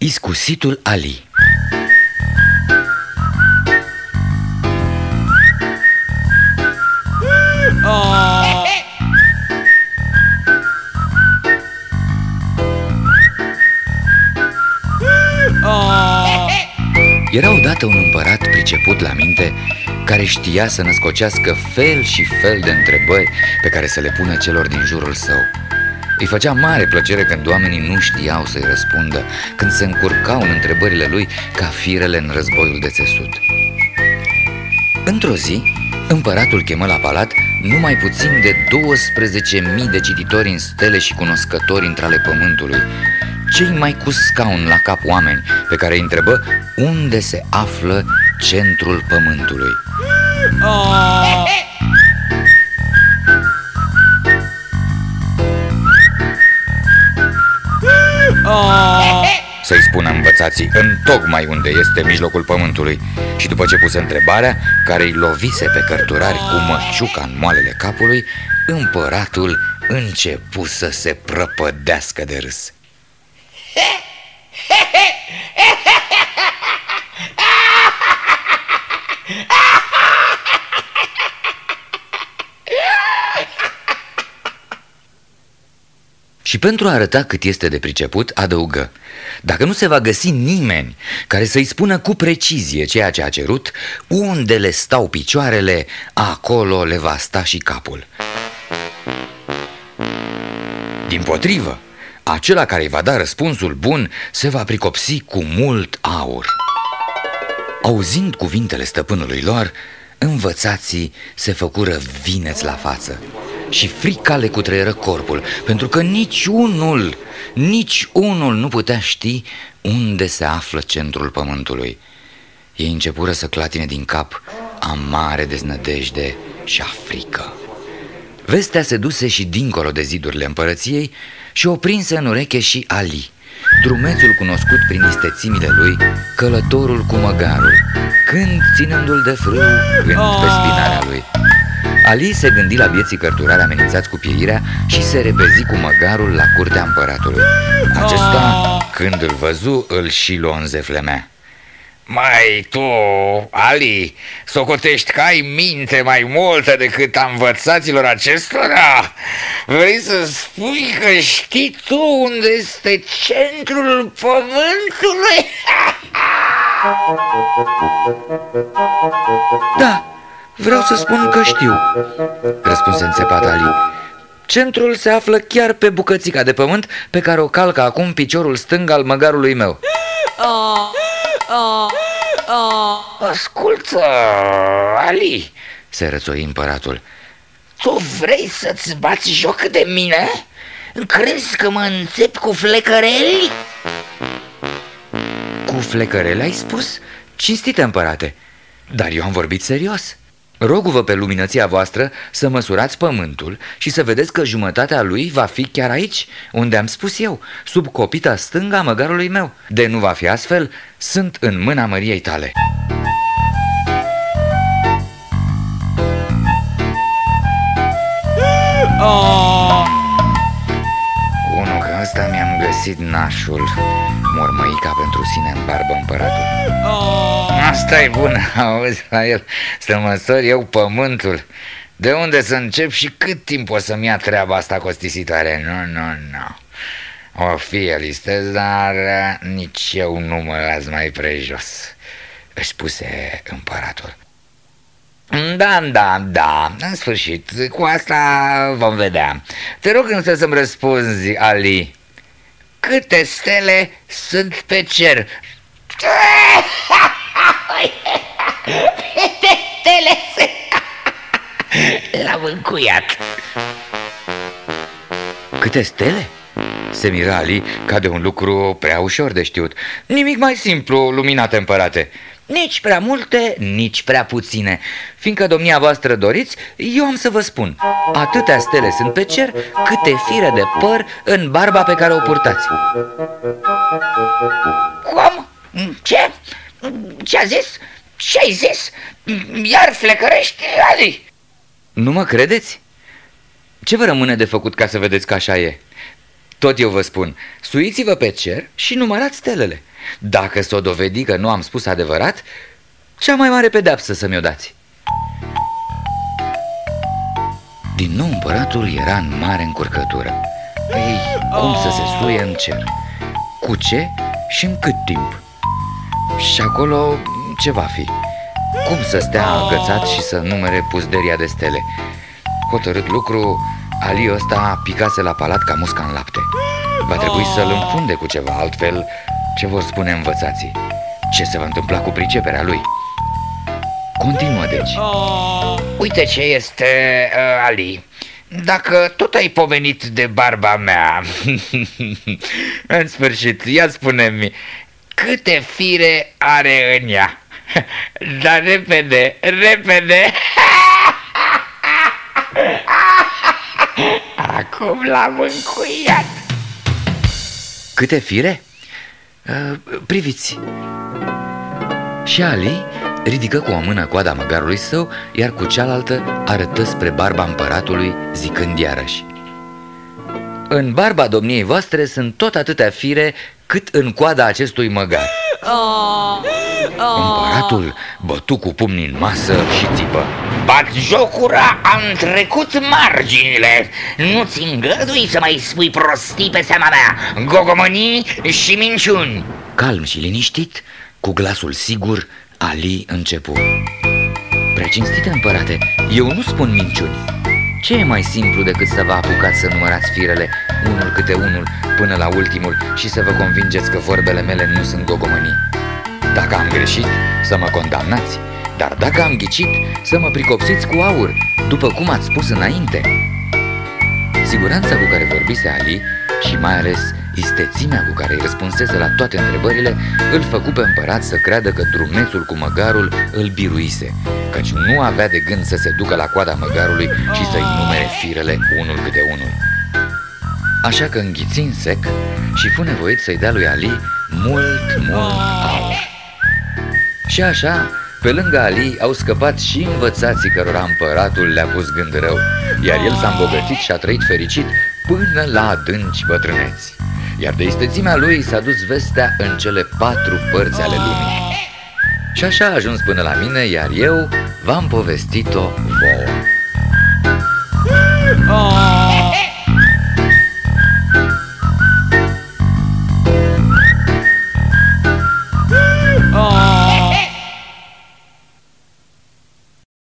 Iscusitul Ali Era odată un împărat priceput la minte care știa să născocească fel și fel de întrebări pe care să le pună celor din jurul său. Îi făcea mare plăcere când oamenii nu știau să-i răspundă, când se încurcau în întrebările lui ca firele în războiul de țesut. Într-o zi, împăratul chemă la palat numai puțin de 12.000 de cititori în stele și cunoscători între ale pământului, cei mai cu scaun la cap oameni pe care îi întrebă unde se află centrul pământului. Oh! Oh! Să-i spună învățații în tocmai unde este mijlocul pământului Și după ce puse întrebarea, care îi lovise pe cărturari cu măciuca în moalele capului Împăratul începu să se prăpădească de râs Și pentru a arăta cât este de priceput, adăugă Dacă nu se va găsi nimeni care să-i spună cu precizie ceea ce a cerut Unde le stau picioarele, acolo le va sta și capul. Din potrivă, acela care îi va da răspunsul bun se va pricopsi cu mult aur. Auzind cuvintele stăpânului lor, învățații se făcură vineți la față și frica le cutreieră corpul, pentru că nici unul, nici unul nu putea ști unde se află centrul pământului. Ei începură să clatine din cap amare deznădejde și africă. Vestea se duse și dincolo de zidurile împărăției și o prinse în ureche și Ali, drumețul cunoscut prin istețimile lui, călătorul cu măgarul, când ținându-l de frâu, când pe spinarea lui. Ali se gândi la vieții cărturari amenințați cu pieirea și se repezi cu măgarul la curtea împăratului. Acesta, când îl văzu, îl și luă în zeflemea. Mai tu, Ali, socotești că ai minte mai multă decât a învățaților acestora? Vrei să spui că știi tu unde este centrul pământului? Da, vreau să spun că știu, răspunse înțepat Ali. Centrul se află chiar pe bucățica de pământ pe care o calcă acum piciorul stâng al măgarului meu. Oh. Oh, oh. Ascultă, Ali, se rățoi împăratul. Tu vrei să-ți bați joc de mine? Crezi că mă înțep cu flecăreli? Cu flecăreli ai spus? Cinstite împărate, dar eu am vorbit serios. Rogu-vă pe luminăția voastră să măsurați pământul și să vedeți că jumătatea lui va fi chiar aici, unde am spus eu, sub copita stânga măgarului meu. De nu va fi astfel, sunt în mâna măriei tale. Oh! Găsit nașul Mormăica pentru sine în barbă împăratul. Oh! asta e bună, auzi la el Să măsor eu pământul. De unde să încep și cât timp o să-mi ia treaba asta costisitoare? Nu, nu, nu. O fi elistez, dar nici eu nu mă las mai prejos Își spuse împăratul. Da, da, da, în sfârșit, cu asta vom vedea. Te rog însă să-mi răspunzi, Ali, câte stele sunt pe cer? Câte stele sunt? L-am încuiat. Câte stele? Se mira Ali ca de un lucru prea ușor de știut. Nimic mai simplu, luminate împărate. Nici prea multe, nici prea puține Fiindcă domnia voastră doriți, eu am să vă spun Atâtea stele sunt pe cer, câte fire de păr în barba pe care o purtați Cum? Ce? Ce-a zis? Ce-ai zis? Iar flecărești, Ali? Nu mă credeți? Ce vă rămâne de făcut ca să vedeți că așa e? Tot eu vă spun, suiți-vă pe cer și numărați stelele Dacă s-o dovedi că nu am spus adevărat, cea mai mare pedeapsă să mi-o dați. Din nou împăratul era în mare încurcătură. Ei, cum să se suie în cer? Cu ce și în cât timp? Și acolo ce va fi? Cum să stea agățat și să numere puzderia de stele? Hotărât lucru, Ali ăsta picase la palat ca musca în lapte Va trebui să-l înfunde cu ceva, altfel ce vor spune învățații? Ce se va întâmpla cu priceperea lui? Continuă deci Uite ce este uh, Ali dacă tot ai pomenit de barba mea În sfârșit, ia spune-mi Câte fire are în ea Dar repede, repede Acum l-am încuiat Câte fire? Uh, priviți. Și Ali ridică cu o mână coada măgarului său Iar cu cealaltă arătă spre barba împăratului Zicând iarăși În barba domniei voastre sunt tot atâtea fire Cât în coada acestui măgar. Oh, oh. Împăratul bătu cu pumnii în masă și țipă. Bat jocura, am trecut marginile. Nu-ți îngădui să mai spui prostii pe seama mea Gogomănii și minciuni. Calm și liniștit, cu glasul sigur, Ali începu. Precinstite împărate, eu nu spun minciuni. Ce e mai simplu decât să vă apucați să numărați firele unul câte unul până la ultimul și să vă convingeți că vorbele mele nu sunt gogomănii Dacă am greșit, să mă condamnați. Dar dacă am ghicit, să mă pricopsiți cu aur, după cum ați spus înainte. Siguranța cu care vorbise Ali și mai ales istețimea cu care îi răspunsese la toate întrebările îl făcu pe împărat să creadă că drumețul cu măgarul îl biruise Căci nu avea de gând să se ducă la coada măgarului și să-i numere firele unul câte unul. Așa că înghiți în sec și fu nevoit să-i dea lui Ali mult, mult aur și așa, pe lângă Ali au scăpat și învățații cărora împăratul le-a pus gând rău, iar el s-a îmbogățit și a trăit fericit până la adânci bătrâneți. Iar de istețimea lui s-a dus vestea în cele patru părți ale lumii. Și așa a ajuns până la mine, iar eu v-am povestit-o vouă. Oh!